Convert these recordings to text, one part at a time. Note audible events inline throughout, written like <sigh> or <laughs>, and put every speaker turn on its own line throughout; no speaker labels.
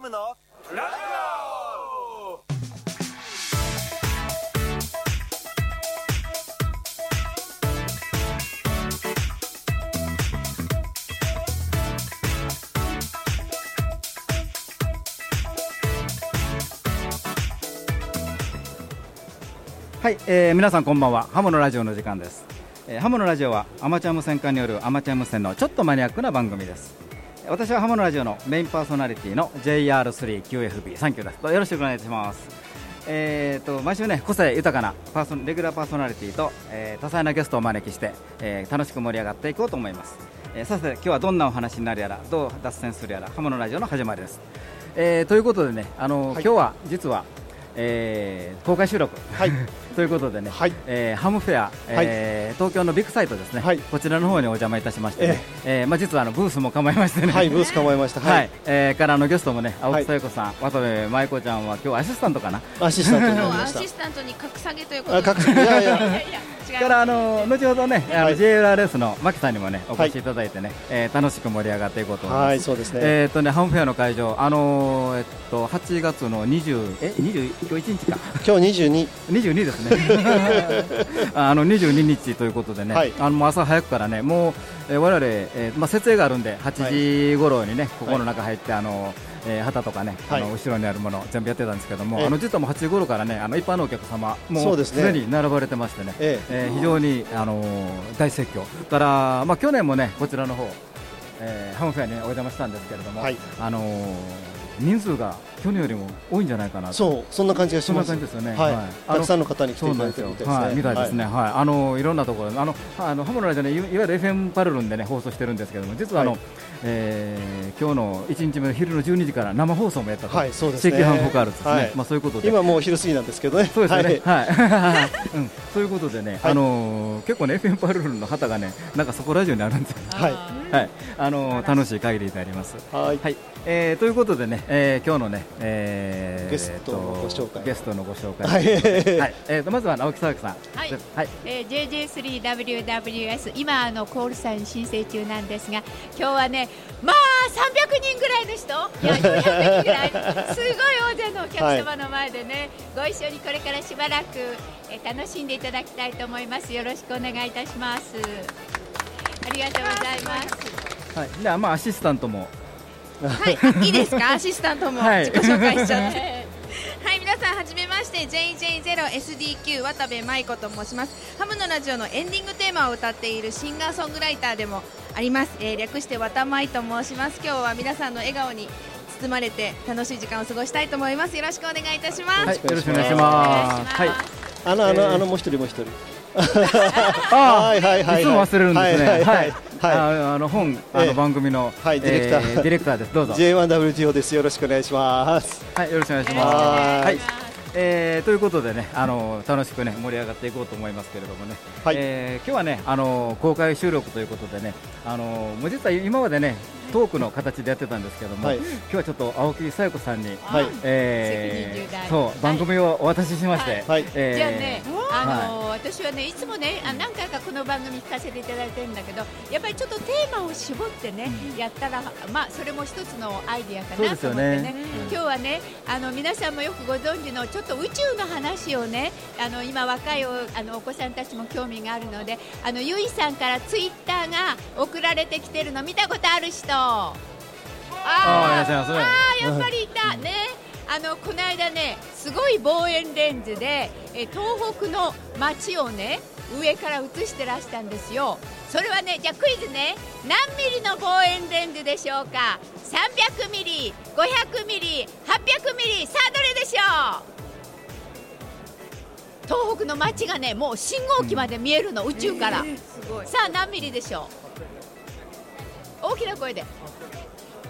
ムのラジ
はい、えー、皆さんこんばんは。ハモのラジオの時間です、えー、ハモのラジオはアマチュア無線化によるアマチュア無線のちょっとマニアックな番組です。私はハムのラジオのメインパーソナリティの JR3QFB サンキューです。よろしくお願いします。えーと、毎週ね個性豊かなパーソレギュラーパーソナリティと、えー、多彩なゲストをお招きして、えー、楽しく盛り上がっていこうと思います、えー、さて今日はどんなお話になるやらどう脱線するやらハムのラジオの始まりです、えー、ということでねあの、はい、今日は実はえー、公開収録、はい、<laughs> ということでね、はい、えー、ハムフェア、えー、はい、東京のビッグサイトですね、はい、こちらの方にお邪魔いたしまして、ね、えー、えー、まあ、実はあのブースも構えましてね、
はい、ブース構えました、
はい、えー、からのゲストもね、青木さよ子さん、渡部舞子ちゃんは今日アシスタントかな、
アシスタントに
アシスタントに格下げということで、
格下げ。いやいや <laughs>
からあの後ほどね、あの JRS の牧さんにもねお越しいただいてね、えー、楽しく盛り上がっていこうと思います。はい、そうですね。えっ、とねハムフェアの会場、あのえっと8月の20え20今日1日か。
今日22。
22ですね。<laughs> あの22日ということでね、はい、あの朝早くからねもう、えー、我々、えー、まあ設営があるんで8時頃にね、ここの中入ってあのえー、旗とかね、はい、あの後ろにあるもの全部やってたんですけども、えー、あの実はもう8時頃からねあの一般のお客様もうすでに並ばれてましてね、えー、えー、非常にあのー、大盛況から、まあ、去年もねこちらの方、えー、ハムフェアに、お邪魔したんですけれども、はい、あのー人数が去年よりも多いんじゃないかな
そうそんな感じがします。
ですよね。
はい。はい、たくさんの方に来ていただいてるみたいですね。はい、みたいですね。
はい。あのいろんなところあのあのハムのラジオねいわゆる FM パルルンでね放送してるんですけども実はあの、はい、えー、今日の一日目の昼の12時から生放送もやったと。はい、そうですね。赤飯ホカールですね。はい、まあそういうことで。
今もう昼過ぎなんですけどね。
そうですね。はい。はい、<laughs> うん。そういうことでね、あの結構ね FM パルルンの旗がねなんかそこラジオにあるんですよ。はい。はい。あの楽しい限りであります。はい。はい。えー、ということでね、えー、今日のね、
えー、ゲストのご紹介
ゲストのご紹介、はい、はい、えー、とまずは直木沢木さん、
はい、はい、えー、JJ3WWS 今あのコールサイン申請中なんですが、今日はね、まあ300人ぐらいの人、いや400人ぐらい、<laughs> すごい大勢のお客様の前でね、はい、ご一緒にこれからしばらく、えー、楽しんでいただきたいと思います。よろしくお願いいたします。ありがとうございます。
はい、ではまあアシスタントも。
はい、いいですか、<laughs> アシスタントも自己紹介しちゃって。<laughs> はい、皆さんはじめまして。JJ0SDQ 渡部舞子と申します。ハムのラジオのエンディングテーマを歌っているシンガーソングライターでもあります、えー、略して渡舞と申します。今日は皆さんの笑顔に包まれて楽しい時間を過ごしたいと思います。よろしくお願いいたします、はい、よ
ろしくお願いしますはい
あのあの、あのもう一人もう一人 <laughs>
あはいはいはい、いつも忘れるんですね。はい、はい、あの本あの番組の、
はい、ディレクタ
ー、ディレクターです。どうぞ。
J1WTO です。よろしくお願いします。
はい、よろしくお願いします。はい。えー、ということでね、あの楽しくね盛り上がっていこうと思いますけれどもね、はい、えー、今日はねあの公開収録ということでね、あのもう実は今までねトークの形でやってたんですけども、はい、今日はちょっと青木さよ子さんに、はい。えー、そう番組をお渡ししまして、
はい。えー、じゃあね、あのーはい、私はねいつもねあ何回かこの番組聞かせていただいてるんだけどやっぱりちょっとテーマを絞ってね、うん、やったらまあそれも一つのアイディアかなと思ってね、ね。うん、今日はねあの皆さんもよくご存知のちょっと宇宙の話をねあの今若いおあのお子さんたちも興味があるのであのゆいさんからツイッターが送られてきてるの見たことある人あ
あ
あやっぱりいた。ね。あのこの間ねすごい望遠レンズでえ東北の街をね上から映してらしたんですよ。それはねじゃあクイズね。何ミリの望遠レンズでしょうか？300ミリ500ミリ800ミリさあどれでしょう？東北の街がねもう信号機まで見えるの、うん、宇宙から、えー、さあ何ミリでしょう？大きな声で。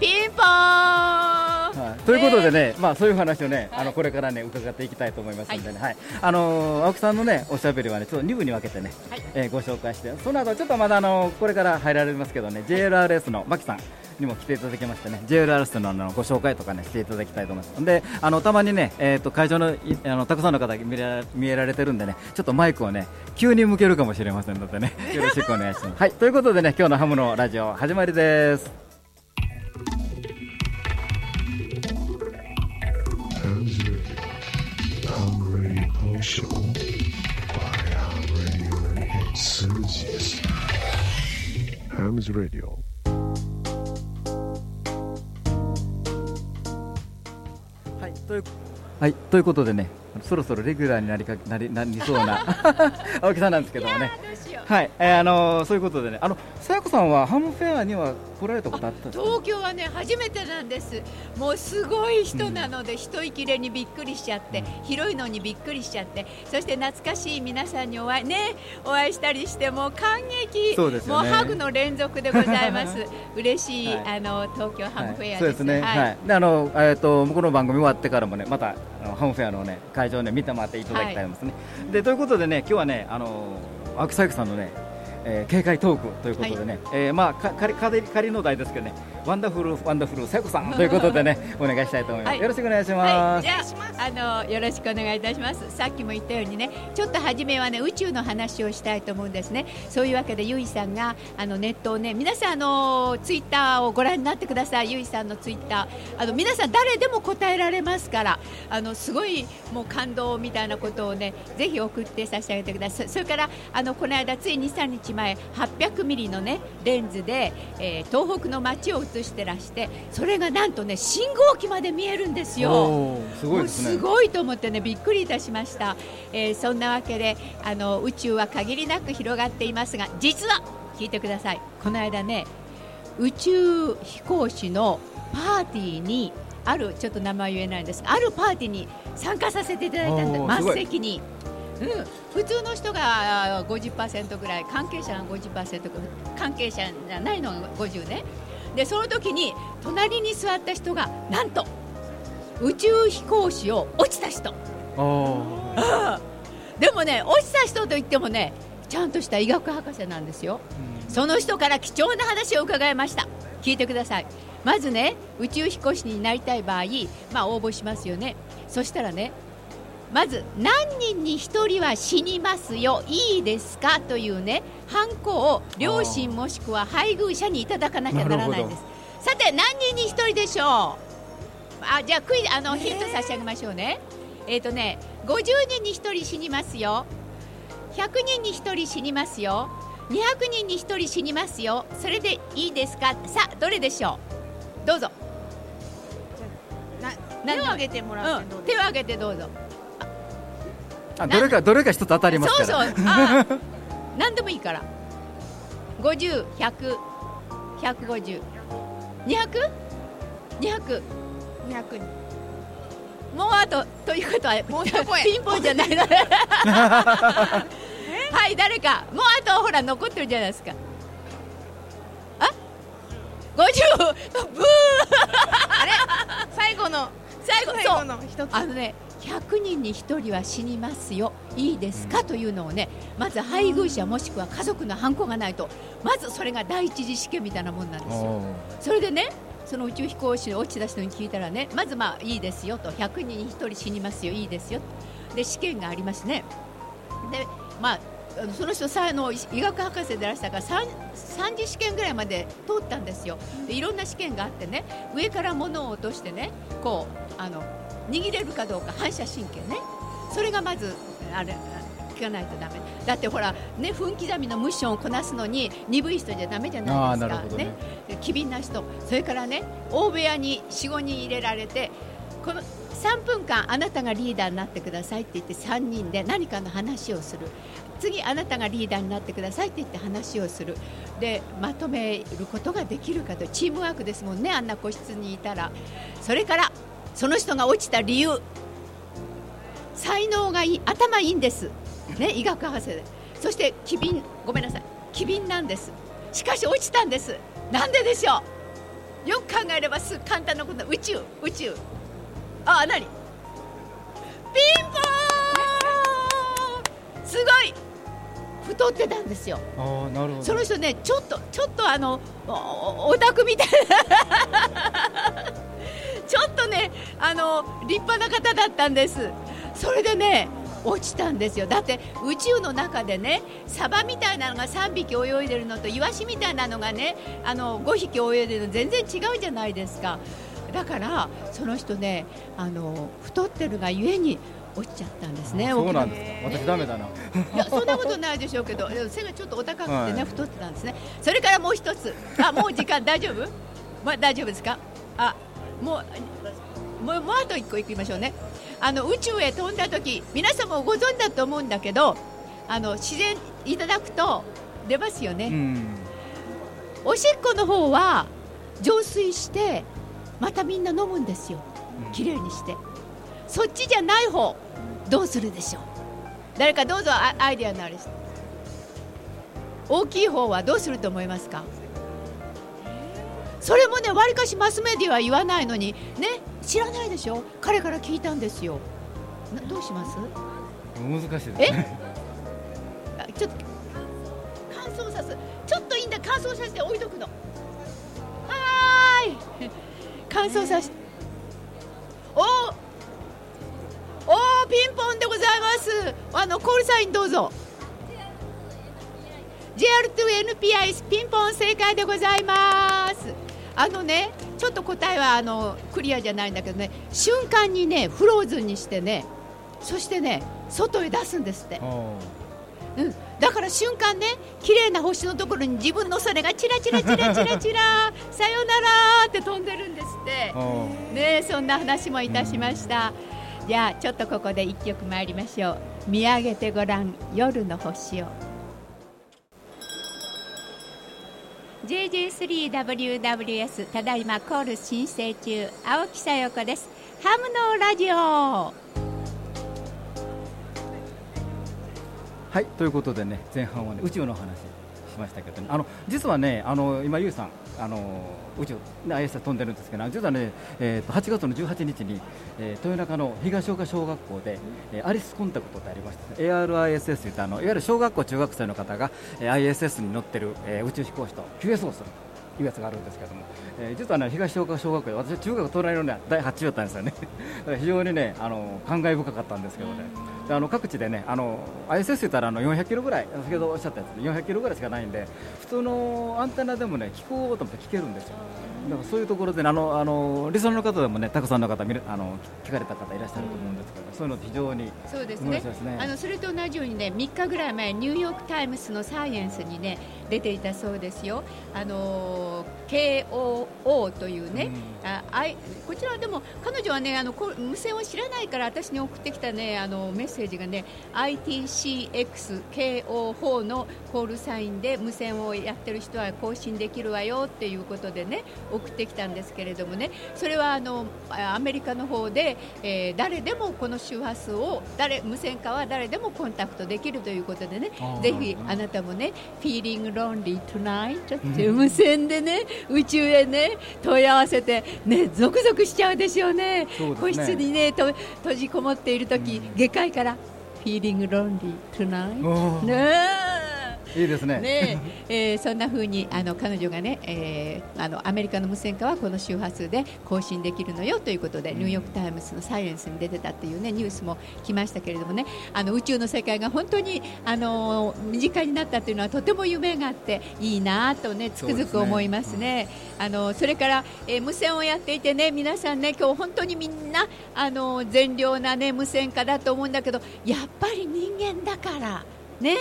ピンポーン、
はい、ということでね、まあそういう話をね、あのこれからね伺っていきたいと思いますのでね、はい、あの青木さんのねおしゃべりはねちょっと2部に分けてね、はい、えー、ご紹介して、その後ちょっとまだあのこれから入られますけどね、JLRS の牧さん。にも来ていただきましてね JLRS のあのご紹介とかねしていただきたいと思います。であのたまにね、えーと、会場のあのたくさんの方見ら見えられてるんでねちょっとマイクをね急に向けるかもしれませんのでね <laughs> よろしくお願いします。はいということでね今日のハムのラジオ始まりです。
Ham's Radio. Ham Radio Show by Ham
というはい、ということでね、そろそろレギュラーになりかなりなりそうな <laughs> 青木さんなんですけどもね。はい、えーあのーそういうことでね、あのさやこさんはハムフェアには来られたことあったんですか？
東京はね初めてなんです。もうすごい人なので、一息れにびっくりしちゃって、広いのにびっくりしちゃって。そして懐かしい皆さんにお会いねお会いしたりしてもう感激。
そうですよね。
もうハグの連続でございます。<laughs> 嬉しい、
はい。
あの東京ハムフェアです、
はい、そうですね。
はい。
はい。で、あの、えっ、と、この番組終わってからもね、また、あのハムフェアのね、会場ね、見て回っていただきたいと思いますね。で、ということでね、今日はね、あの、青木さゆかさんのね。えー、軽快トークということでね、えーまあか仮仮仮の題ですけどね、ワンダフルワンダフルさやこさん。<laughs> ということでね、お願いしたいと思います。
はい。
よろしくお願いし
はい、
ます。
じゃああのよろしくお願いいたします。さっきも言ったようにねちょっと初めはね宇宙の話をしたいと思うんですね。そういうわけでゆいさんがあのネットをね皆さんあのツイッターをご覧になってください。ゆいさんのツイッター。あの皆さん誰でも答えられますからあのすごいもう感動みたいなことをねぜひ送って差し上げてください。それからあのこの間つい2、3日前800ミリのねレンズで、えー東北の街を映してらしてそれがなんとね信号機まで見えるんですよ。
すごいですね。
すごいと思ってねびっくりいたしました、えーそんなわけであの宇宙は限りなく広がっていますが実は聞いてくださいこの間ね宇宙飛行士のパーティーにあるちょっと名前言えないんですがあるパーティーに参加させていただいたんです末席に。うん、普通の人があー50%ぐらい関係者が50%ぐらい関係者じゃないのが50ねでその時に隣に座った人がなんと宇宙飛行士を落ちた人。でもね落ちた人といってもねちゃんとした医学博士なんですよ。その人から貴重な話を伺いました。聞いてください。まずね宇宙飛行士になりたい場合、まあ、応募しますよね。そしたらねまず何人に1人は死にますよいいですかというねハンコを両親もしくは配偶者にいただかなきゃならないんです。さて何人に1人でしょう？あじゃあクイズあのヒント差し上げましょうね。えっ、とね50人に1人死にますよ。100人に1人死にますよ。200人に1人死にますよ。それでいいですか？さあどれでしょう？どうぞ。
な手を挙げてもらってど
うん、手を挙げてどうぞ
あどれかどれか一つ当たりますから。
そうそう。<laughs> 何でもいいから。50、100、150、200、200
200人
もうあとということは
もう一声。
ピンポンじゃないの。はい誰か。もうあとほら残ってるじゃないですか。あ？50ブー
あれ？最後の。
最後
の一つ。
あのね100人に1人は死にますよ。いいですか、というのをねまず配偶者もしくは家族のハンコがないと。まずそれが第一次試験みたいなもんなんですよ。それでねその宇宙飛行士に落ちた人に聞いたらねまずまあいいですよと。100人に1人死にますよいいですよで試験がありますね。でまあその人さあの医医学博士でいらしたから 3, 3次試験ぐらいまで通ったんですよ。でいろんな試験があってね上から物を落としてねこうあの握れるかどうか反射神経ね。それがまずあれ聞かないとダメ。だってほらね分刻みのミッションをこなすのに鈍い人じゃダメじゃないですか。
ね。
で機敏な人。それからね大部屋に45人入れられてこの3分間あなたがリーダーになってくださいって言って3人で何かの話をする。次あなたがリーダーになってくださいって言って話をする。でまとめることができるかと。チームワークですもんねあんな個室にいたら。それからその人が落ちた理由。才能がいい頭いいんです、ね、医学博士で。そして機敏ごめんなさい。機敏なんです。しかし落ちたんです。なんででしょう。よく考えればす簡単なこと。宇宙宇宙。あ何？ピンポーンすごい！太ってたんですよ。
あーなるほど。
その人ねちょっとちょっとあのおオタクみたいな立派な方だったんですそれでね落ちたんですよだって宇宙の中でねサバみたいなのが3匹泳いでるのとイワシみたいなのがねあの5匹泳いでるの全然違うじゃないですかだからその人ねあの太ってるがゆえに落ちちゃったんですね。
そうなんですか。私ダメだな。
いやそんなことないでしょうけど、背がちょっとお高くてね、はい、太ってたんですね。それからもう一つ、あもう時間大丈夫？まあ大丈夫ですか？あもうもうあと一個いきましょうね。あの宇宙へ飛んだ時、皆さんもご存知だと思うんだけど、あの自然いただくと出ますよね。おしっこの方は浄水してまたみんな飲むんですよ。きれいにして。そっちじゃない方どうするでしょう誰かどうぞアイデアのある人大きい方はどうすると思いますか？それもねわりかしマスメディアは言わないのにね知らないでしょ？彼から聞いたんですよ。どうします？
難しいです
ね。え？ちょっと乾燥さすちょっといいんだ乾燥させて置いとくの。はーい。乾燥させておおーピンポンでございます。あのコールサインどうぞ。JR2NPI ピンポン正解でございますあのねちょっと答えはあのクリアじゃないんだけどね瞬間にねフローズンにしてねそしてね外へ出すんですって、う。ん、だから瞬間ね綺麗な星のところに自分のそれがチラチラチラチラチラ <laughs> さよならって飛んでるんですって。ねそんな話もいたしました。じゃあちょっとここで1曲参りましょう。見上げてごらん夜の星を JJ3WWS ただいまコール申請中。青木さよこです。ハムのラジオ。
はいということでね前半はね宇宙の話しましたけど、ね、あの実はねあの今ゆうさんあの宇宙、ね、ISS 飛んでるんですけど実はね、えー、と8月の18日に、えー、豊中の東岡小学校で、えー、アリスコンタクトってありまして、ね、ARISS といったあのいわゆる小学校中学生の方が、えー、ISS に乗ってる、えー、宇宙飛行士と QS をするいうやつがあるんですけども、えー、実はね東岡小学校で私中学隣のね第8位だったんですよね。<laughs> 非常にねあの感慨深かったんですけどね。であの各地でねあの ISS 言ったらあの400キロぐらい先ほどおっしゃったやつで400キロぐらいしかないんで普通のアンテナでもね聞こうと思って聞けるんですよ。だからそういうところで、あのあのリスナーの方でもねたくさんの方見るあの聞かれた方いらっしゃると思うんですけど、そういうのって非常に
そうですね、ね、あのそれと同じようにね3日ぐらい前ニューヨーク・タイムズのサイエンスにね出ていたそうですよ。あの KOO というね、うん、あこちらはでも彼女はねあのこ無線を知らないから私に送ってきたねあのメッセージがね ITCXKO4 のコールサインで無線をやってる人は更新できるわよっていうことでね送ってきたんですけれどもね。それはあのアメリカの方で、えー、誰でもこの周波数を誰無線化は誰でもコンタクトできるということでね。ぜひあなたもねフィーリングロンリートゥナイトっていう無線でね宇宙へね問い合わせてねゾクゾクしちゃうでしょうね、ね、個室にねと閉じこもっている時、下界からフィーリングロンリートゥナイトね
いいですね。
ね、えー、そんな風にあの彼女がね、えー、あのアメリカの無線化はこの周波数で更新できるのよということで、うん、ニューヨーク・タイムズのサイエンスに出てたっていうねニュースも来ましたけれどもねあの宇宙の世界が本当にあの身近になったというのはとても夢があっていいなとねつくづく思いますね。そ、ね。うん、あのそれから、えー、無線をやっていてね皆さんね今日本当にみんなあの善良なね無線化だと思うんだけどやっぱり人間だからね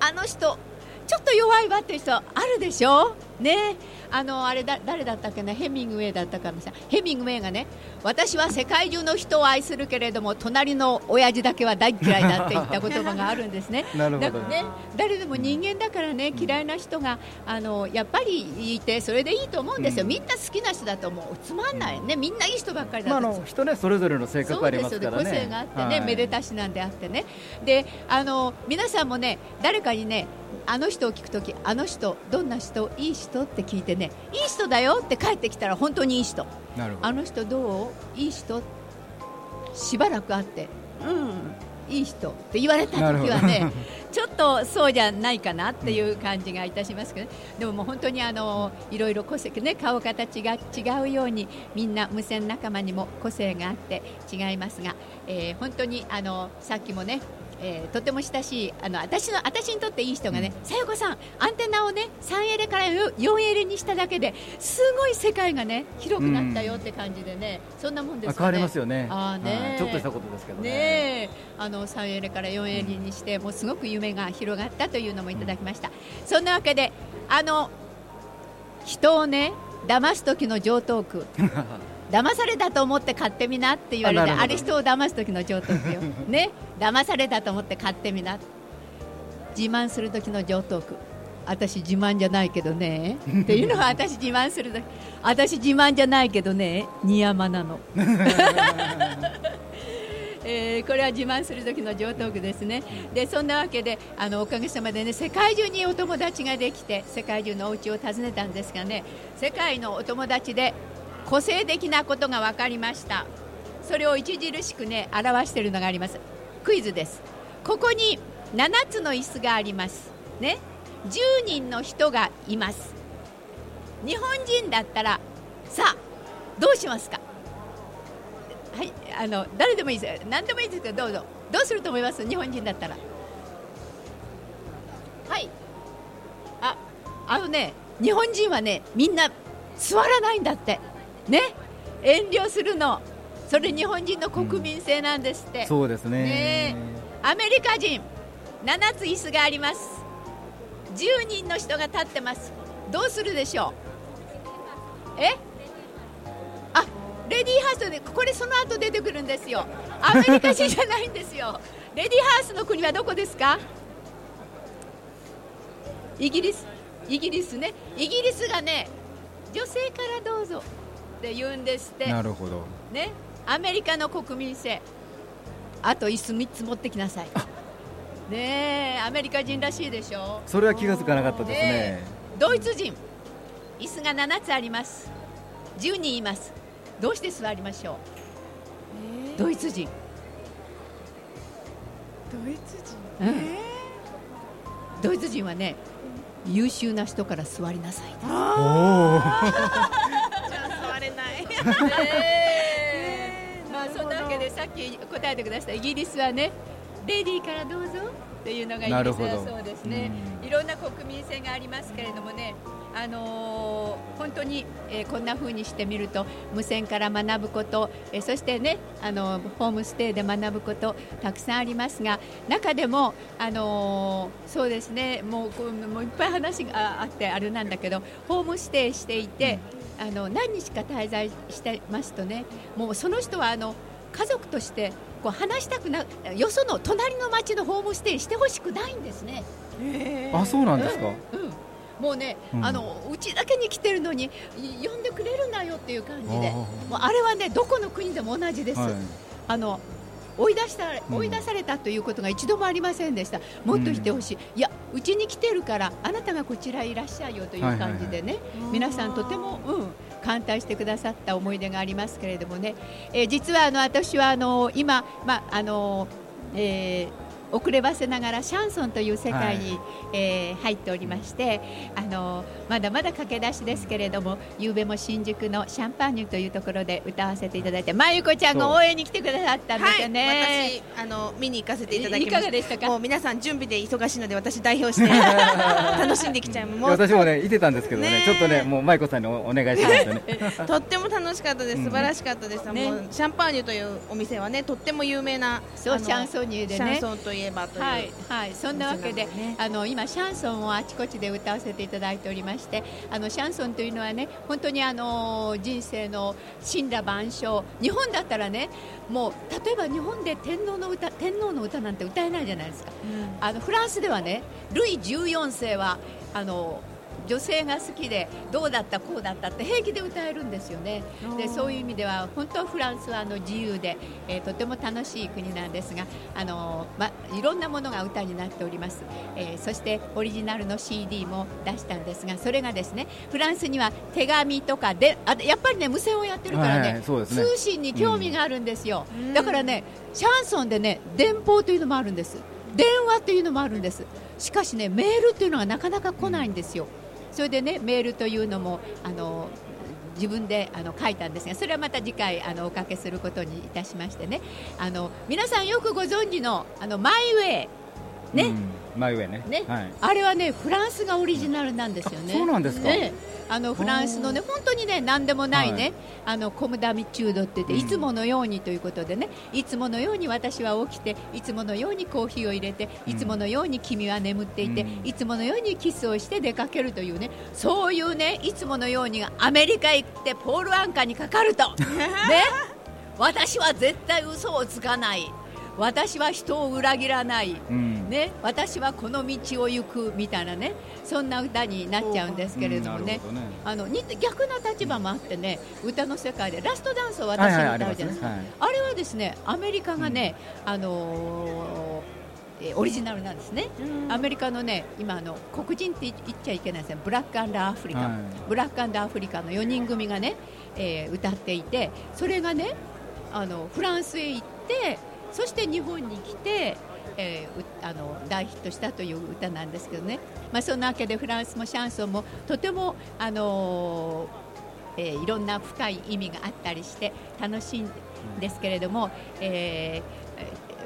あの人ちょっと弱いわっていう人あるでしょ？ね。あのあれだ誰だったっけなヘミングウェイだったかもしれない。ヘミングウェイがね私は世界中の人を愛するけれども隣の親父だけは大嫌いだって言った言葉があるんですね。<laughs>
なるほど。
ね誰でも人間だからね嫌いな人があのやっぱりいてそれでいいと思うんですよ、うん、みんな好きな人だと思う。つまんないね。みんないい人ばっかりだと、まあ、
人ねそれぞれの性格ありますからね。
個性があってね、はい、めでたしなんであってね。であの皆さんもね誰かにねあの人を聞くときあの人どんな人？いい人って聞いてねいい人だよって帰ってきたら本当にいい人。あの人どう？いい人？しばらく会って。うん。いい人って言われた時はね <laughs> ちょっとそうじゃないかなっていう感じがいたしますけど、でももう本当にあのいろいろ個性ね顔形が違うようにみんな無線仲間にも個性があって違いますが、えー、本当にあのさっきもねえーとても親しいあの私の私にとっていい人がね、さよこさん、アンテナをね3エレから4エレにしただけですごい世界がね広くなったよって感じでね、そんなもんですかね。
変わりますよね。
あーね。
はい。ちょっとしたことですけどね。
ねえ。あの3エレから4エレにして、もうすごく夢が広がったというのもいただきました、そんなわけであの人をね騙す時の上等句 <laughs> 騙されたと思って買ってみなって言われて
あ
れ人を騙す時の上等句よ。<laughs> ね？騙されたと思って買ってみな。自慢する時の上等句。私自慢じゃないけどね。っていうのは私自慢する時。私自慢じゃないけどね。ニヤマなの。<laughs> えーこれは自慢する時の上等句ですね、でそんなわけであのおかげさまでね世界中にお友達ができて世界中のお家を訪ねたんですがね世界のお友達で個性的なことが分かりましたそれを著しくね表しているのがありますクイズですここに7つの椅子がありますね10人の人がいます日本人だったらさあどうしますか？はい、あの誰でもいいです。何でもいいですけど、どうぞ。どうすると思います？日本人だったら。はい。あ、あのね、日本人はね、みんな座らないんだって。ね、遠慮するの。それ日本人の国民性なんですって。
そうですね。
ね。アメリカ人7つ椅子があります。10人の人が立ってます。どうするでしょう？え？あレディーハウスでこれその後出てくるんですよ。アメリカ人じゃないんですよ。<laughs> レディーハウスの国はどこですか？イギリス。イギリスね。イギリスがね女性からどうぞって言うんですって。
なるほど。
ね、アメリカの国民性。あと椅子3つ持ってきなさい。ねえ。アメリカ人らしいでしょ。
それは気がつかなかったですね。
え。ドイツ人。椅子が7つあります。10人います。どうして座りましょう、ドイツ人。
ドイツ人？
うん。ドイツ人はね優秀な人から座りなさい。
あ <laughs> 座れない
まあそんなわけでさっき答えてくださったイギリスはねレディーからどうぞっていうのがイギリスだそうですね。
うん。
いろんな国民性がありますけれどもねあのー本当に、えーこんな風にしてみると無線から学ぶこと、えーそしてねあのホームステイで学ぶことたくさんありますが中でもあのーそうですねもうこうもういっぱい話がああってあれなんだけどホームステイしていて、あの何日か滞在してますとねもうその人はあの家族としてこう話したくなよその隣の町のホームステイしてほしくないんですね。
あ、そうなんですか？
うんもうね、
うん
あのうちだけに来てるのにい呼んでくれるなよっていう感じでもうあれはねどこの国でも同じです、
はい。
あの追い出した
うん。
追い出されたということが一度もありませんでした、もっといてほしい、いや、うちに来てるから、あなたがこちらへいらっしゃいよという感じでね、皆さん、とても、うん、歓待してくださった思い出がありますけれどもね、えー実はあの私はあの今、まあのえー遅ればせながらシャンソンという世界に、えー入っておりましてあのまだまだ駆け出しですけれども夕べも新宿のシャンパーニュというところで歌わせていただいてまゆこちゃんが応援に来てくださったんですよね。
はい、私あの見に行かせていただきました
いかがでしたか？
もう皆さん準備で忙しいので私代表して <laughs> 楽しんできちゃうもう
私もね、いてたんですけどね。
ね、え。
ちょっとね、もう舞子さんにおお願いしましたね。
とっても楽しかったです。
うん。
素晴らしかったです、
ね。
もうシャンパーニュというお店はねとっても有名なあの
そうシャンソニエでね。
シャンソンといえばという、
はい、はい、そんなわけで、
ね。
あの今シャンソンをあちこちで歌わせていただいておりまして、あのシャンソンというのはね、本当にあの人生の神羅万象、日本だったらね、もう例えば日本で天皇の歌、天皇の歌なんて歌えないじゃないですか。あのフランスではね、ルイ14世はあの女性が好きでどうだったこうだったって平気で歌えるんですよね。でそういう意味では本当フランスはあの自由で、えーとても楽しい国なんですが、あのまいろんなものが歌になっております。えーそしてオリジナルの CD も出したんですが、それがですねフランスには手紙とかであやっぱりね無線をやってるからね,、
はいはいね
通信に興味があるんですよ。
うん
だからねシャンソンでね電報というのもあるんです。電話というのもあるんです。しかしねメールというのがなかなか来ないんですよ。それでねメールというのもあの自分であの書いたんですがそれはまた次回あのおかけすることにいたしましてね。あの皆さんよくご存知のあのマイウェイ。ね、うん
マイウェイね。
ね、はい、あれはねフランスがオリジナルなんですよね。
そうなんですか。
ね、あのフランスのね本当にね何でもないね、はい、あのコムダミチュードって言って、いつものようにということでねいつものように私は起きていつものようにコーヒーを入れていつものように君は眠っていて、いつものようにキスをして出かけるというねそういうねいつものようにアメリカ行ってポールアンカーにかかると。<laughs> ね。私は絶対嘘をつかない私は人を裏切らない、うん、ね、私はこの道を行くみたいなね。そんな歌になっちゃうんですけれどもね。うん、ね。あの逆な立場もあってね歌の世界で。ラストダンスを私に歌うじゃないですか、はいはいあすね。はい、あれはですねアメリカがね、うん、あのーえオリジナルなんですね、アメリカのね今あの黒人って言っちゃいけないですね。ブラックアンダーアフリカ、はい、ブラックアンダーアフリカの4人組がね、えー、歌っていてそれがねあのフランスへ行ってそして日本に来て、えー、あの大ヒットしたという歌なんですけどね、まあ、そんなわけでフランスもシャンソンもとても、あのー、えー、いろんな深い意味があったりして楽しいんですけれども、え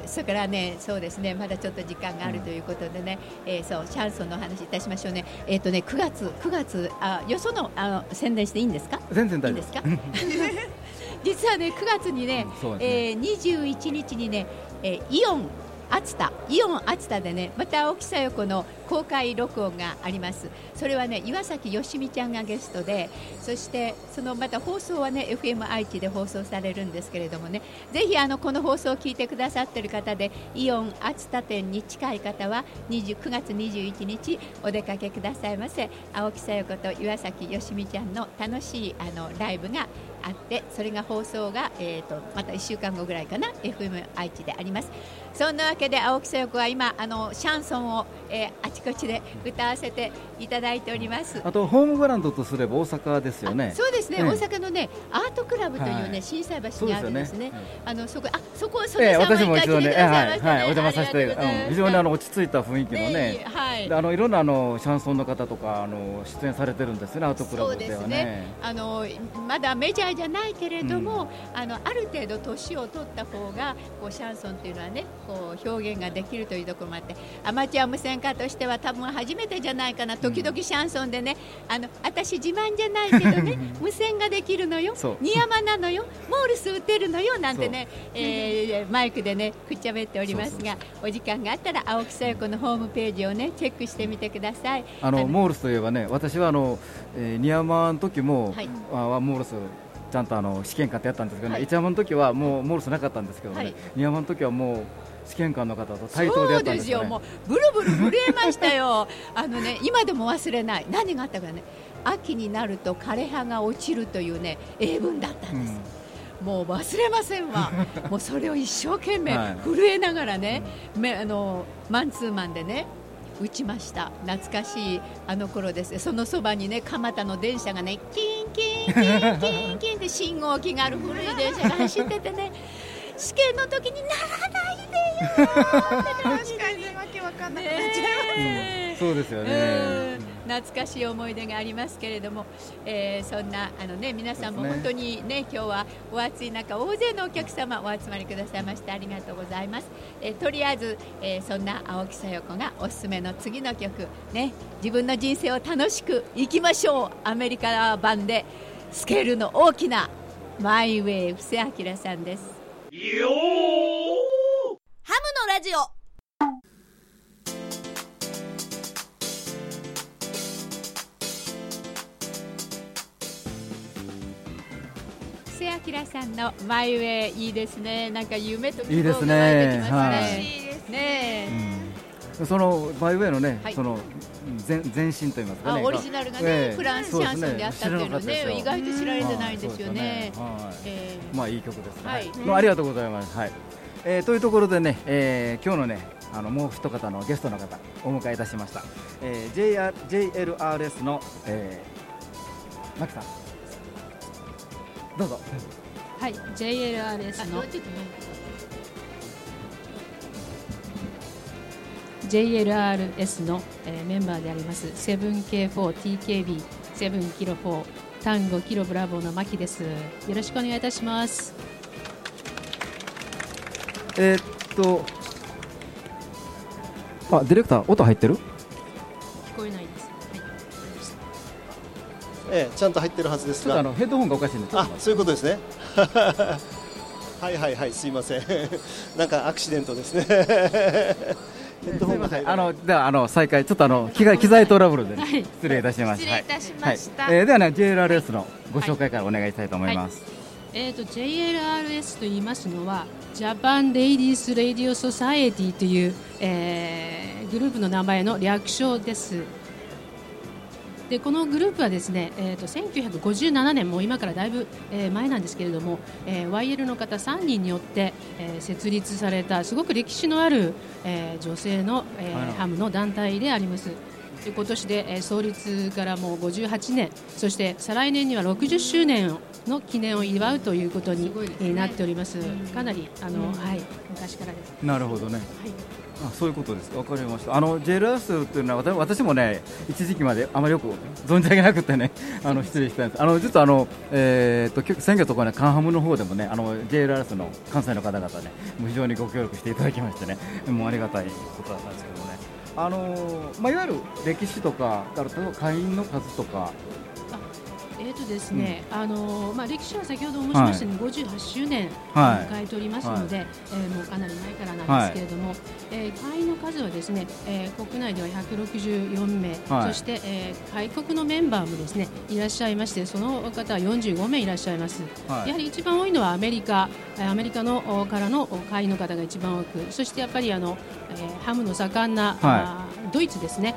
ー、それからね、そうですね、まだちょっと時間があるということでね、うん、えー、そうシャンソンの話いたしましょうね。えっ、ー、とね、9月9月あよそのあの宣伝していいんですか？
全然大
丈夫ですか？<laughs> 実はね9月にね,、うん、ね。えー、21日にね、えー、イオン熱田イオン熱田でねまた青木さよ子の公開録音があります。それはね岩崎よしみちゃんがゲストでそしてそのまた放送はね FM 愛知で放送されるんですけれどもねぜひあのこの放送を聞いてくださってる方でイオン熱田店に近い方は9月21日お出かけくださいませ。青木さよ子と岩崎よしみちゃんの楽しいあのライブがあってそれが放送が、えーと、また1週間後ぐらいかな FM 愛知であります。そんなわけで青木さよ子は今あのシャンソンを、えー、あちこちで歌わせていただいております。
あとホームグラウンドとすれば大阪ですよね。
そうですね、大阪のねアートクラブというね、心斎橋にあるんですね、あのそこあそこそれ、
私も一度ね、はい、はい、お邪魔させて、うん、非常にあの落ち着いた雰囲気のね、はい、あのいろんなあのシャンソンの方とかあの出演されてるんですねアートクラブではね。
あのまだメジャーじゃないけれども、うん、あのある程度年を取った方がこうシャンソンっていうのはねこう表現ができるというところもあってアマチュア無線化としては多分初めてじゃないかな時々シャンソンでね、あの私自慢じゃないけどね <laughs> 無線ができるのよニヤマなのよモールス打てるのよなんてね、えー、マイクでねくっちゃべっておりますがお時間があったら青木さよ子のホームページをねチェックしてみてください。
あのモールスといえばね私はあの、えー、ニヤマの時も、はい、あモールスちゃんとあの試験官ってやったんですけどね、はい、一山の時はもうモールスなかったんですけどね、はい、二山の時はもう試験官の方と対等でやったんですよ、ね、もう
ブルブル震えましたよ。<laughs> あのね今でも忘れない。何があったかね。秋になると枯葉が落ちるというね英文だったんです、うん、もう忘れませんわ。<laughs> もうそれを一生懸命震えながらね、はい、あのマンツーマンでね打ちました。懐かしいあの頃です。そのそばにね蒲田の電車がねキンキンキン <laughs> キンキンって信号機がある古い電車が走っててね試験の時にならないでよ
確かにわけわかんなくなっちゃいます、
そうですよね、
懐かしい思い出がありますけれども、えー、そんなあの、ね、皆さんも本当にね、ね今日はお暑い中大勢のお客様お集まりくださいましてありがとうございます、えー、とりあえず、えー、そんな青木さよ子がおすすめの次の曲、ね、自分の人生を楽しくいきましょうアメリカ版でスケールの大きなマイウェイ布施明さんです
ジオ
瀬明さんのマイウェイいいですね。なんか夢と希望が湧いてきますね。はい、ね、
うん、そのマイウェイのね、はい、その前前身と言いますかね。
オリジナルがね、えー、フランスシャンソンであったっていうのね、ね意外と知られてないんですよね。
はい、えー、まあいい曲ですね。はい、ありがとうございます。はい。えー、というところでね、えー、今日のねあのもう一方のゲストの方お迎えいたしました、えー、JR JLRS の、えー、マキさん。どうぞ。
はい JLRS の。JLRS の、えー、メンバーであります 7K4TKB7 キロ4単語キロブラボーのマキです。よろしくお願いいたします。
えーっとあディレクター音入ってる？
聞こえないです、
ええ、ちゃんと入ってるはずですが。
ちょっとあのヘッドホンがおかしいんで
あそういうことですね。<laughs> はいはいはいすいません。<laughs> なんかアクシデントですね。<laughs> ヘッド
すみ
ホンが入らない。
ませんあのではあの再開ちょっとあの機材機材トラブルで、ね
はい。
失礼いたします。
失礼いたしました。
はい。はい。えーではね JLRS のご紹介からお願いしたいと思います、
えー、と JLRS と言いますのは Japan Ladies Radio Society という、えーグループの名前の略称です。でこのグループはですね、えー、と1957年もう今からだいぶ、えー前なんですけれども、えー YL の方3人によって、えー設立されたすごく歴史のある、えー女性の、えー
はい。
ハムの団体であります。で今年で、えー創立からもう58年。そして再来年には60周年の記念を祝うということに、えーなっております。かなりあの、はい、昔からです、
なるほどね。
はい。
あそういうことですか。わかりました。あの JLRS というのは私私もね一時期まであまりよく存じ上げなくてね <laughs> あの失礼したんです。あの実はあの、えー、ときょ先月とかねカンハムの方でもねあの JLRS の関西の方々ねもう非常にご協力していただきましてねもうありがたいことだったんですけどね。あのまあ、いわゆる歴史とか、あと会員の数とか、
えーとですねあのまあ、歴史は先ほど申しましたように、58周年迎えておりますので、えーもうかなり前からなんですけれども、えー会員の数はですね、えー国内では164名、
はい。
そして、えー外国のメンバーもですねいらっしゃいましてその方は45名いらっしゃいます、
はい。
やはり一番多いのはアメリカえーアメリカのおからのお会員の方が一番多くそしてやっぱりあの、えーハムの盛んな、ドイツですね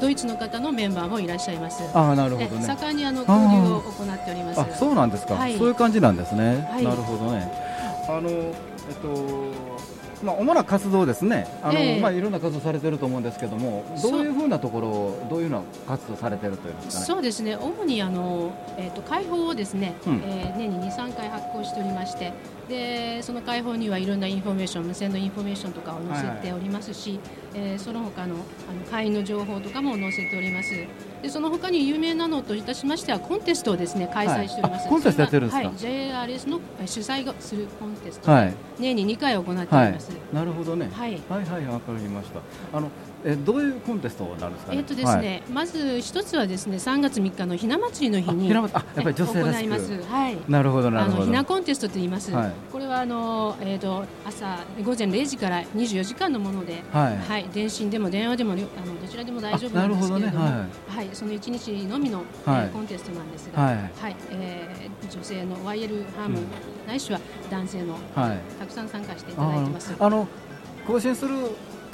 ドイツの方のメンバーもいらっしゃいます。
あなるほど
え
ね。
盛んにあの交流を行っております。
あそうなんですか、
はい
そういう感じなんですね、
はい
なるほどね。あのえっとまあ、主な活動ですね、あの
ええ
まあ、いろんな活動されてると思うんですけども、どういうふうなところを、どういうような活動されてるというんですかね。
そうですね主にあの、えー、と会報をですね、
うん
えー年に2、3回発行しておりましてでその会報にはいろんなインフォメーション無線のインフォメーションとかを載せておりますし、えーその他のあの会員の情報とかも載せております。でその他に有名なのといたしましてはコンテストをですね開催しております、
はいあコンテストやってるんですか？
ははい、 JLRS のえー主催がするコンテスト、
はい、
年に2回行ってお
はい
ります。、
なるほどね。
はい。
はい、はい、わかりました。あの、え、どういうコンテストなんですかね？
えっ、とですね、まず一つはですね3月3日のひな祭りの日
はい、あ、
に
ひなまあ、やっぱり女性
行います。
く。
はい。
なるほど、な
あ
るほど。
のひなコンテストと言います。
はい
これはあのえっ、と朝午前0時から24時間のもので、
はい
電信でも電話でもあのどちらでも大丈夫なんですけれども、
どね
はい、その一日のみの、え
はい
ーコンテストなんですが、
はい
えー女性の YL ハーム、
うん
ないしは男性の
はい。
たくさん参加していただいてます。
あの更新する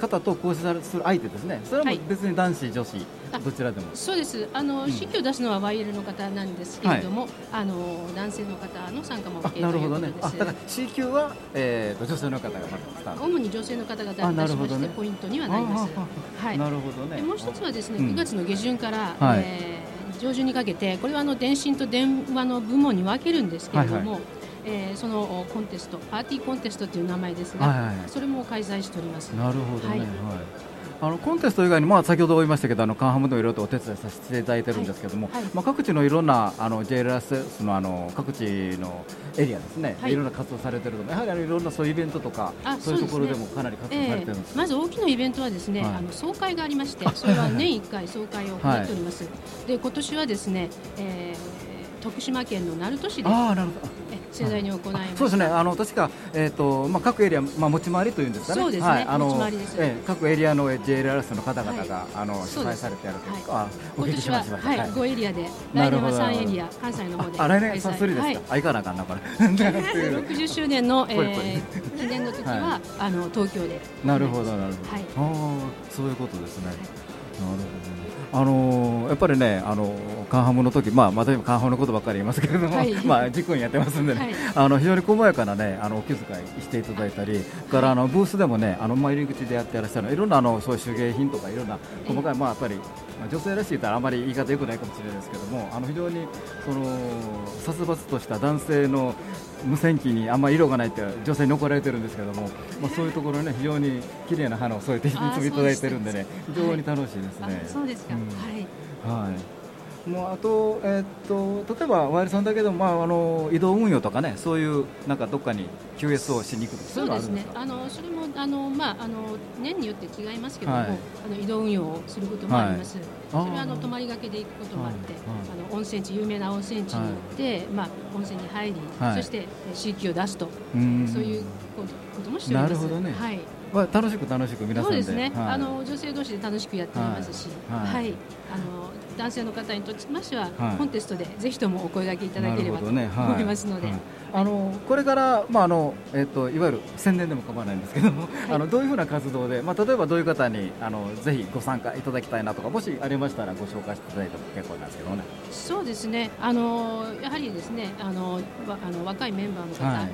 方と更新する相手ですね。それはもう別に男子、女子
あ
どちらでも。
そうです。あの、
ん
新規を出すのは YL の方なんですけれども、あの男性の方の参加も OK
あ
ということ
なるほどね。あ。だから C 級はえーと女性の方がまずスタート。
主に女性の方々
あ
に出しまして、ポイントにはなります。
あ
はい。
なるほどね。
でもう一つはですね、
うん
9月の下旬から、
はい
えー上旬にかけて、これはあの電信と電話の部門に分けるんですけれども、
はい
えーそのおコンテスト、パーティーコンテストという名前ですが、
はいはいはい。
それも開催しております。
なるほどね。
はい。
はい。あのコンテスト以外に、まあ、先ほど言いましたけどあのカンハムでもいろいろとお手伝いさせていただいてるんですけども、
はい。はい。
まあ、各地のいろんなあの JLS のあの各地のエリアですね、
はい。
い、ろんな活動されてるとやはりあのいろんなそういうイベントとか
あ
そういうところでもかなり活動されてるんです
えーまず大きなイベントはですね、
はい。
あの総会がありまして、それは年1回総会を行っております。で今年はですね、えー徳島県の鳴門市で
ああなるほど。
え盛大に行い。
そうですね、あの確か、えーとまあ、各エリア、まあ、持ち回りというんですかね、
そうですね。
はい、あの
持ち回りです。
えー各エリアの JLRS の方々が、あの主催されてやるという
はい。
か、あお聞き
今年ははい、
はい。
5エリアで、
な
来年は
るほど
3エリア、関西の方で。
あ来年、
開催。
さすりですか、
はい。
あ行かなあかんな、これ。<laughs>
60周年の、えー、記念の時は、
は
あの東京で。
なるほど、なる
はい。
ほど、ああそういうことですね。なるほど。ねあのーやっぱりね、あのーカンハムの時、まあ、また今カンハムのことばっかり言いますけれども、
はい <laughs>
まあ、実行委員やってますんでね、
はい
あの非常に細やかなね、あのお気遣いしていただいたり、それからあのブースでもね、あのまあ入り口でやってらっしゃるいろんなあのそういう手芸品とかいろんな細かいまあやっぱり。まあ女性らしいと言ったらあまり言い方よくないかもしれないですけどもあの非常にその殺伐とした男性の無線機にあんまり色がないって女性に怒られてるんですけども、まあ、そういうところね非常に綺麗な花を添えていつもいただいてるんでね非常に楽しいですね。
あそうですか、
うん。
はい。
はい。もうあと,、えー、っと例えばワイルさんだけど、まあ、あの移動運用とかねそういうなんかどっかに QS をしに行くとか
そうですね。あのそれもあの、まあ、あの年によって違いますけども、はい、あの移動運用をすることもあります、はい、それはあの泊まりがけで行くこともあって、はい、あの温泉地有名な温泉地に行って、まあ、温泉に入り、そして C 級を出すとそういうこともしております。なるほどね、はい。
まあ、楽しく楽しく皆さん
そうですね、あの女性同士で楽しくやっていますし、はい。あの男性の方にとってましては、コンテストでぜひともお声掛けいただければと思いますので。
あのこれから、まああのえーと、いわゆる宣伝でも構わないんですけども、はい、あのどういうふうな活動で、まあ、例えばどういう方にあのぜひご参加いただきたいなとかもしありましたらご紹介していただいても結構なんですけどね。
そうですね。あのやはりですねあのあの若いメンバーの方、はい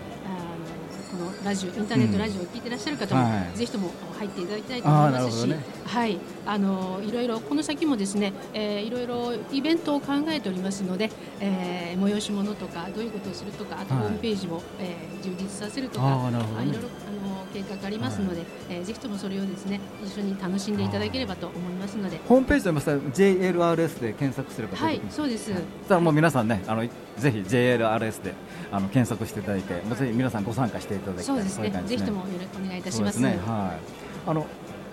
このラジオインターネットラジオを聞いてらっしゃる方も、うん。はい、ぜひとも入っていただきたいと思いますし、ね、はい。あのいろいろこの先もですね、えー、いろいろイベントを考えておりますので、えー、催し物とかどういうことをするとかあとホームページも、えー、充実させるとか、あね、いろいろあの計画ありますので、はい、えー、ぜひともそれをですね一緒に楽しんでいただければと思いますので。
ホームページといいますと JLRS で検索すれば
はいそうです、はい、
さあもう皆さんねあのぜひ JLRS であの検索していただいてもうぜひ皆さんご参加していただきたい。
そうですね、ね、ぜひともお願いいたします。すね、はい。
あの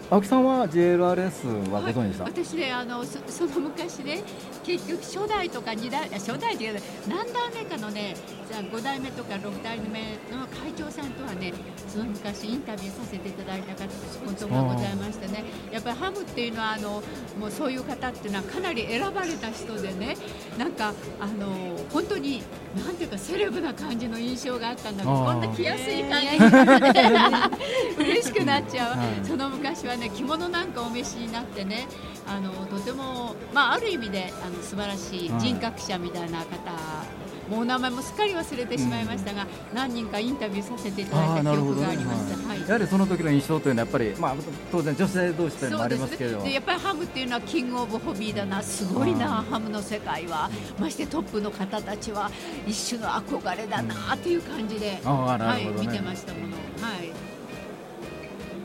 青木さんは JLRS はご存知でした、
はい、私ねあのそその昔ね結局初代とか2代初代というか何代目かのね5代目とか6代目の会長さんとはねその昔インタビューさせていただいたことがございましてね。やっぱりハムっていうのはあのもうそういう方っていうのはかなり選ばれた人でねなんかあの本当になんていうかセレブな感じの印象があったんだけどこんな着やすい感じで嬉しくなっちゃう、はい、その昔はね着物なんかお召しになってねあのとても、まあ、ある意味であの素晴らしい人格者みたいな方、もうお名前もすっかり忘れてしまいましたが、うん、何人かインタビューさせていただいた記憶があります、ねはい、
やはりその時の印象というのはやっぱり、まあ、当然女性同士というのもありますけれど。も、
ね、やっぱりハムっていうのはキングオブホビーだな。すごいなハムの世界は。ましてトップの方たちは一種の憧れだなという感じで、はい、見てましたもの。はい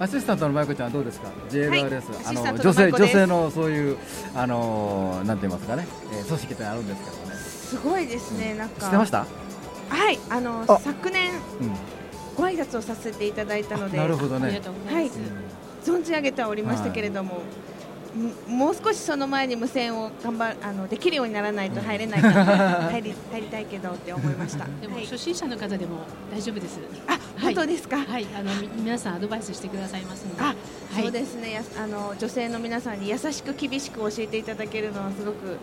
アシスタントのマイコちゃんはどうですか？JLRS、はい、あの女性女性のそういうあのなんて言いますかね、えー、組織ってあるんですけどね。
すごいですね、うん、なんか。
知ってました？
はいあの昨年、うん、ご挨拶をさせていただいたので。
なるほどね。
はい、存じ上げてはおりましたけれども、はいもう少しその前に無線を頑張あのできるようにならないと入れないから入り入りたいけどって思いました。
でも、初心者の方でも大丈夫です。
あ、本当ですか？
はい、あの皆さんアドバイスしてくださいますので。
あ、そうですね。あの女性の皆さんに優しく厳しく教えていただけるのはすごく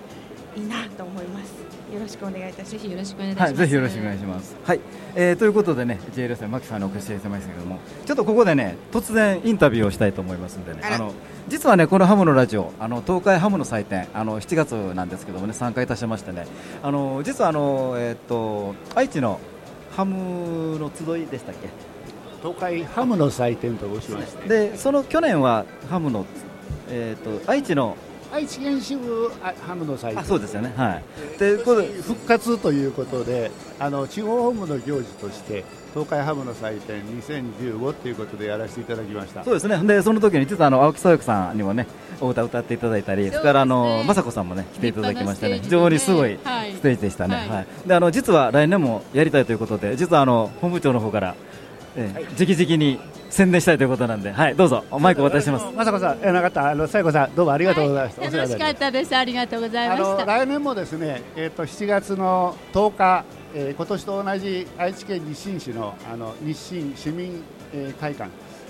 いいなと思います。よろしくお願いいたします。ぜ
ひよろしくお願いします。はい、
ぜひよろしくお願いします。はい、えー、ということでね、JL さん、マキさんにお越しいただきましたけども、ちょっとここでね、突然インタビューをしたいと思いますんでね、あの実はね、このハムのラジオ、あの東海ハムの祭典、あの7月なんですけどもね、参加いたしましてね、あの実はあのえっ、ー、と愛知のハムの集いでしたっけ？
東海ハムの祭典と申しまして、
でその去年はハムのえっ、ー、と愛知の
愛知県支部ハムの祭典
そうですよね、はい、
で復活ということであの地方本部の行事として東海ハムの祭典2015ということでやらせていただきました。
そうですね。でその時に実はあの青木ささんにもねお歌歌っていただいたり、それからあの雅子さんもね来ていただきましてね。非常にすごい。ステージでしたね、はい、はい、であの実は来年もやりたいということで実はあの本部長の方からええ、直々に宣伝したいということなんで、はい、どうぞマイクお渡しします。
まさこさん、えなかった、あの、さやこさん、どうもありがとうございました。
はい、楽しかったです。ありがとうございました。
来年もですね、えっ、ー、と、7月の10日、えー、今年と同じ愛知県日清市の、あの、日清市民、えー、会館。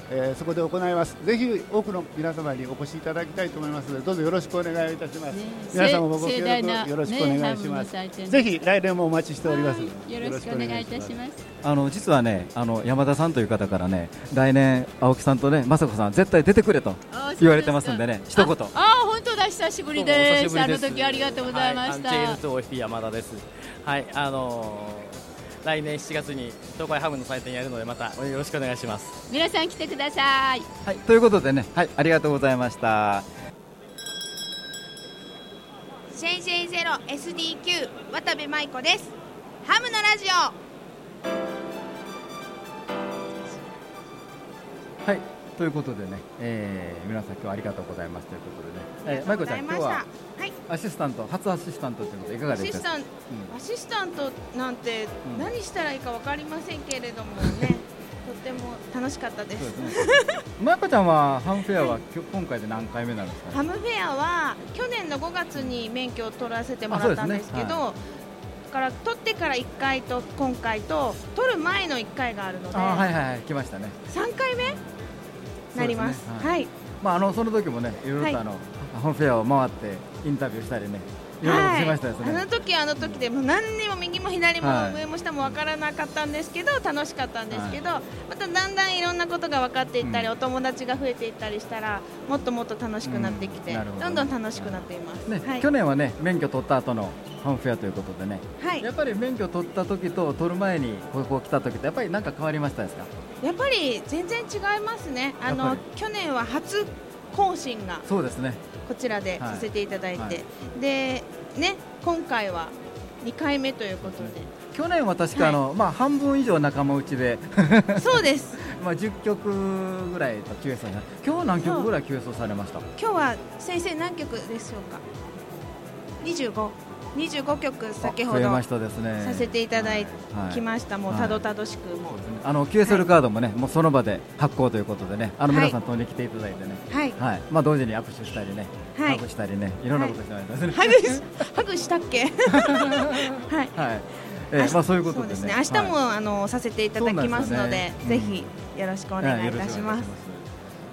えー、そこで行います。ぜひ多くの皆様にお越しいただきたいと思いますので、どうぞよろしくお願いいたします。ね、皆様もご協力よろしくお願いします。ね、ぜひ来年もお待ちしております。よ
ろしくお願いいたします。
あの実はね、あの山田さんという方からね、来年青木さんとね、雅子さん絶対出てくれと言われてますんでね、一言。あ
あ、本当だ、久しぶりです。あの時ありがとうございました。はい、
アンチェール OFP 山田です。はい、あのー来年7月に東海ハムの祭典やるのでまたよろしくお願いします。
皆さん来てください。
はい。ということでね。はい。ありがとうございました。
先生ゼロ SDQ 渡部舞子です。ハムのラジオ。
はいということでね、えー、皆さん今日はありがとうございますということでね、えー、マイコちゃん今日は
はい。
アシスタント初アシスタントということでいかが
アシスタン
ですかうん。
アシスタントなんて
うん。
何したらいいかわかりませんけれどもね、<laughs> とっても楽しかったです。
そうですね。マイコちゃんはハムフェアは今日今回で何回目なんですか、
ハムフェアは去年の5月に免許を取らせてもらったんですけど、から取ってから1回と今回と取る前の1回があるので、
あはいはい。はい来ましたね
3回目なります。
すね
はい、
まああのその時もねいろいろとあの、ハムフェアを回ってインタビューしたりねいろいろとしましたですね、
あの時はあの時でもう何にも右も左も
はい。
上も下も分からなかったんですけど楽しかったんですけど、まただんだんいろんなことが分かっていったり、
うん。
お友達が増えていったりしたらもっともっと楽しくなってきて、
ど。
どんどん楽しくなっています。
ね
はい。
去年はね免許取った後のハムフェアということでね。
はい。
やっぱり免許取った時と取る前にここ来た時とやっぱり何か変わりましたですか？
やっぱり全然違いますね。あの去年は初更新が
そうですね。
こちらで
はい。
させていただいて、
はい。
でね今回は2回目ということ
去年は確かあの、まあ半分以上仲間内で。
で、そうです。<laughs>
まあ10曲ぐらいと QS された。今日は何曲ぐらい QS をされました？
今日は先生何曲でしょうか？25、25曲先ほどさせていただ
はい
きました。もう
はい。
たどたどしくも。う
あの QSL カードもね、もうその場で発行ということでねあの
はい
皆さん飛んできていただいてね。
はい。
はい、まあ同時に握手したりね、
はい。
ハグしたりねいろんなことしてますね、
ハグしたっけ？<laughs> はい。
はい、えーまあそういうことでね。
明日も、
はい。
あのさせていただきますので、ぜひよろしくお願いいたします。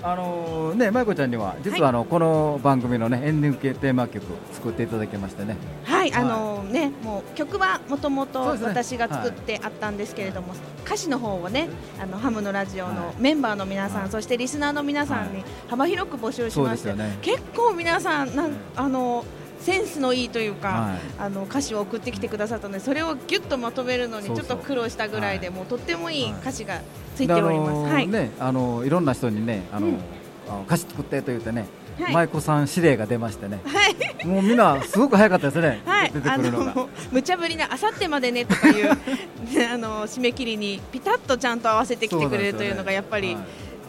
あのーね、まいこちゃんには実はあの、この番組のねエンディング系テーマ曲作っていただきましてね。
はい、
はい。
あのね、もう曲はもともと私が作ってあったんですけれども、歌詞の方をね、あのハムのラジオのメンバーの皆さん、
はい。
そしてリスナーの皆さんに幅広く募集しまして、
ね。
結構皆さんなんあのセンスのいいというか、
はい。
あの歌詞を送ってきてくださったので、それをぎゅっとまとめるのにちょっと苦労したぐらいで、
はい。
もうとってもいい歌詞がつい
で
ております。い、
ね、あのーいろんな人にね、あのー
うん。
歌詞作ってと言ってね、
はい。
舞妓さん指令が出ましてね、
はい。
もうみんなすごく早かったですね、<laughs>
はい。
出て、
あ
くるのが。
の無茶ぶりなあさってまでねとかいうね <laughs> あの締め切りにピタッとちゃんと合わせてきてくれるというのがやっぱり
はい。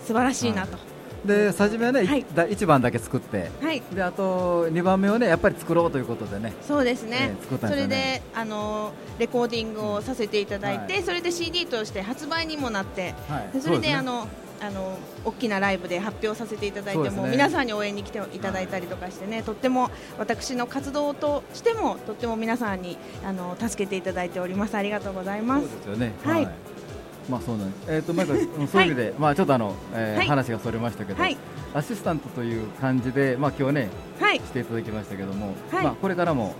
素晴らしいなと。
で初めはね、
はい。
だ1番だけ作って、
はい、
であと2番目をねやっぱり作ろうということでね、
そうですね。
え。え作ったん
それであのレコーディングをさせていただいて、
はい。
それで CD として発売にもなって、
はい。
でそれ
うすね。
であの。あの大きなライブで発表させていただいて
ね。
皆さんに応援に来ていただいたりとかしてね、とっても私の活動としてもとっても皆さんにあの助けていただいております。ありがとうございま
そう
す
ですよね。
はい
まあそうなんです。えっ、とまずうんそういう意味で、まあちょっとあの、えー
はい。
話がそれましたけど、
はい。
アシスタントという感じでまあ今日ね
はい。
していただきましたけども、
はい。
まあこれからも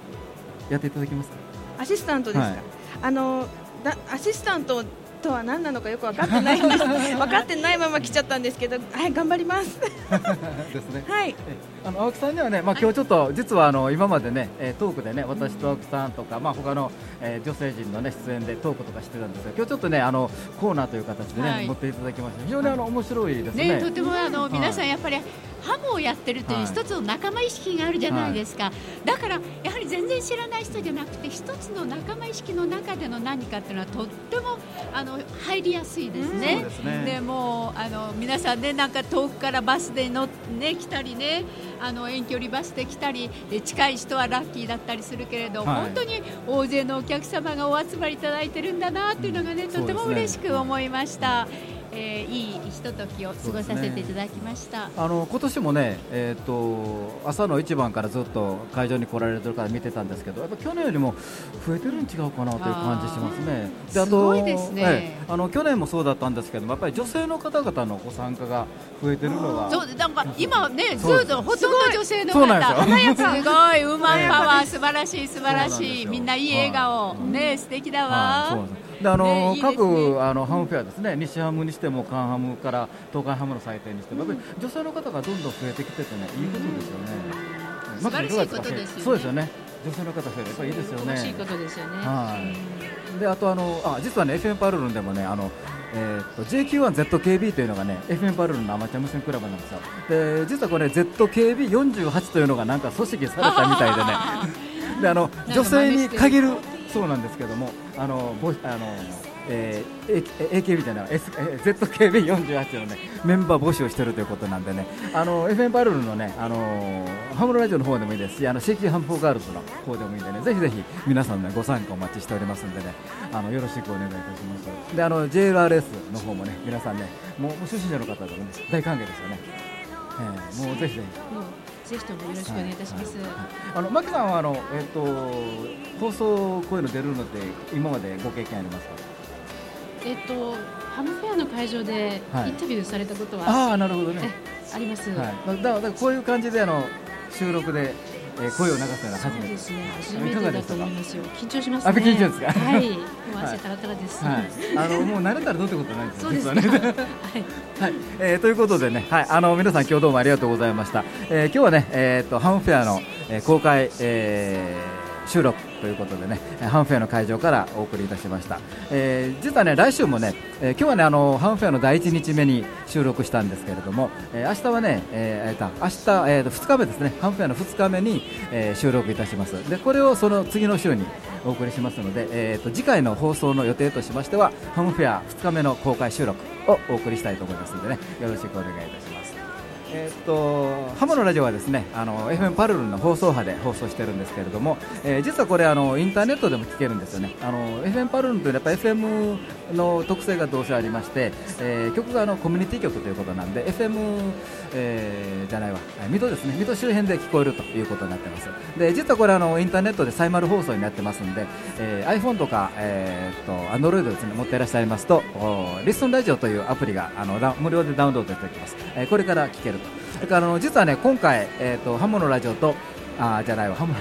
やっていただきますか？
アシスタントですか、
はい。
あのだアシスタントとは何なのかよく分かってないんです <laughs> 分かってないまま来ちゃったんですけどはい頑張ります <laughs>
ですね。
はい
えあの青木さんにはね、まあ今日ちょっと実はあの今までね、えートークでね、私と青木さんとかまあ他の、えー女性陣のね出演でトークとかしてたんですが、今日ちょっとねあのコーナーという形でね、
はい
持っていただきまして、非常にあの面白いですね。
ね、とてもあの
はい
皆さんやっぱりハムをやってるという
はい。
一つの仲間意識があるじゃないですか、だからやはり全然知らない人じゃなくて一つの仲間意識の中での何かっていうのはとってもあの入りやすいですね。
そうですね。
でもうあの皆さんねなんか遠くからバスで乗って、ね、来たりねあの遠距離バスで来たりで近い人はラッキーだったりするけれど、
はい。
本当に大勢のお客様がお集まりいただいてるんだなっていうのがね、
うん。
とても嬉しく思いました。えーいいひとときを過ごさせていただきました。
あの今年もね、えー、と朝の一番からずっと会場に来られてるから見てたんですけど、やっぱ去年よりも増えてるん違うかなという感じしますね。
ですね。
ええあの去年もそうだったんですけども、やっぱり女性の方々のご参加が増えてるのが、
そうなんか今ねずっとほとんど女性の方
なんです
ごい。ウーマンパワー素晴らしい素晴らしい。みんないい笑顔。ね素敵だわ。
なんであの、各あのハムフェアですね、西ハムにしてもカンハムから東海ハムの祭典にしても、やっぱり女性の方がどんどん増えてきててね、いいことですよね。
素晴らしいことですよね
そうですよね。女性の方増えるやっぱりいいですよね。
欲しいことですよね。
はい。であとあのあ実はね FM パルルンでもねあの。えー、と JQ1ZKB というのがね FM パルルンのアマチュア無線クラブなんですよで実はこれ ZKB48 というのがなんか組織されたみたいでね <laughs> であの女性に限るそうなんですけどもあのぼあのえー、AKB じゃない、S え ZKB48 のねメンバー募集をしているということなんでね、あの FM パルルのね、あのー、ハムのラジオの方でもいいですし、あの CQ ham for girls の方でもいいんでね、ぜひぜひ皆さんねご参加お待ちしておりますんでね、あのよろしくお願いいたします。で、あの JLRS の方もね皆さんね、もう初心者の方でもね大歓迎ですよね。えー、もうぜひぜひ。
ぜひともよろしくお願いいたします。はいはい、
あの、マキさんは、あの、えっ、ー、と、放送、こういうの出るのって、今までご経験ありますか？
えっ、ー、と、ハムフェアの会場でインタビューされたことは、
ああ、なるほどね。
あります。
はい。だ、だ、こういう感じで、あの、収録で。えー、声を流すのは初めて
ですね。初めてだと思いますよ。緊張します、
ね、あ、緊張ですか？
はい。<laughs> もう汗たらたらです。
はい。あのもう慣れたらどうってことないです
よ。そうですね。はい。<laughs>
はい。えー、ということでね、はい。あの皆さん今日どうもありがとうございました。えー、今日はね、えっ、ー、とハムフェアの、えー、公開、えー収録ということでねハンフェアの会場からお送りいたしました、えー、実はね来週もね、えー、今日はねあのハンフェアの第1日目に収録したんですけれども、えー、明日はね、えー、明日、えー、2日目ですね。ハンフェアの2日目に、えー、収録いたします。でこれをその次の週にお送りしますので、えーと、次回の放送の予定としましてはハムフェア2日目の公開収録をお送りしたいと思いますのでねよろしくお願いいたします。えー、っとハムのラジオはですねあの FM パルルの放送波で放送してるんですけれども、えー、実はこれあのインターネットでも聞けるんですよね。あの FM パルルというのはやっぱ FM の特性がどうせありまして、えー、曲があのコミュニティ曲ということなんで FM、えー、じゃないわ。水戸ですね。水戸周辺で聞こえるということになってます。で実はこれあのインターネットでサイマル放送になってますんで、えー、iPhone とか、えー、と Android ですね持っていらっしゃいますとリストンラジオというアプリがあの無料でダウンロードいただきます、えー、これから聞けると。それからあの実はね今回、えーと、ハムのラジオとあじゃないわ。ハム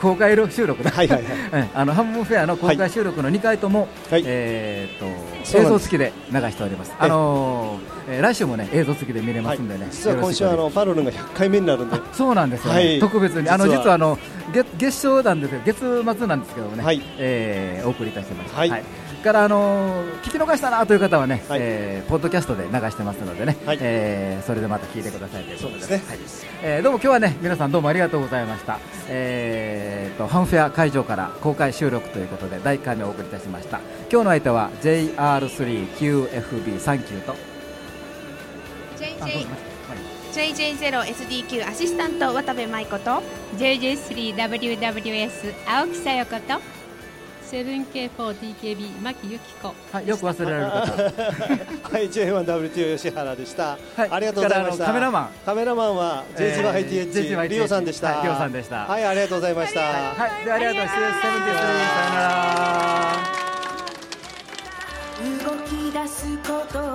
公開収録だ、はいはいはい。<laughs> あのハムフェアの公開収録の2回とも、はい、えーと、映像付きで流しております。あのー、えー、来週もね映像付きで見れますんでね。はい、
実は今週あのパロルが100回目になるんで。
そうなんですよ、ね、はい、特別にあの実はあの月月賞なんですけど月末なんですけどね、はい、えー、お送りいたしました。はい、はい。からあのー、聞き逃したなという方はね、はい、えー、ポッドキャストで流してますのでね、はい、えー、それでまた聞いてくださいということで、ね、はい。えー、どうも今日はね皆さんどうもありがとうございました。えー、とハンフェア会場から公開収録ということで第1回目お送りいたしました。今日の相手は JR3QFB サンキューと。
JJ JJ0SDQ アシスタント渡部舞子と
JJ3WWS 青木さよ子と
7K4TKB 牧由紀子
はいよく忘れられる方 <laughs>
はい J1WTO 吉原でした、はい、ありがとうございました。
カメラマン。
カメラマンは J1ITH、リオさんでした。
リオさんでした。
はいありがとうございました。
はいでありがとうございます。さよな
ら動き出すこと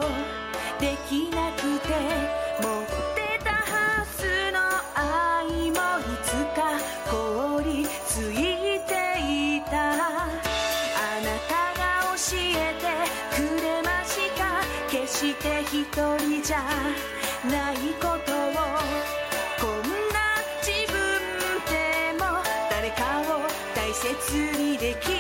できなくて愛もいつか凍りついていた。あなたが教えてくれました。決して一人じゃないことをこんな自分でも誰かを大切にできる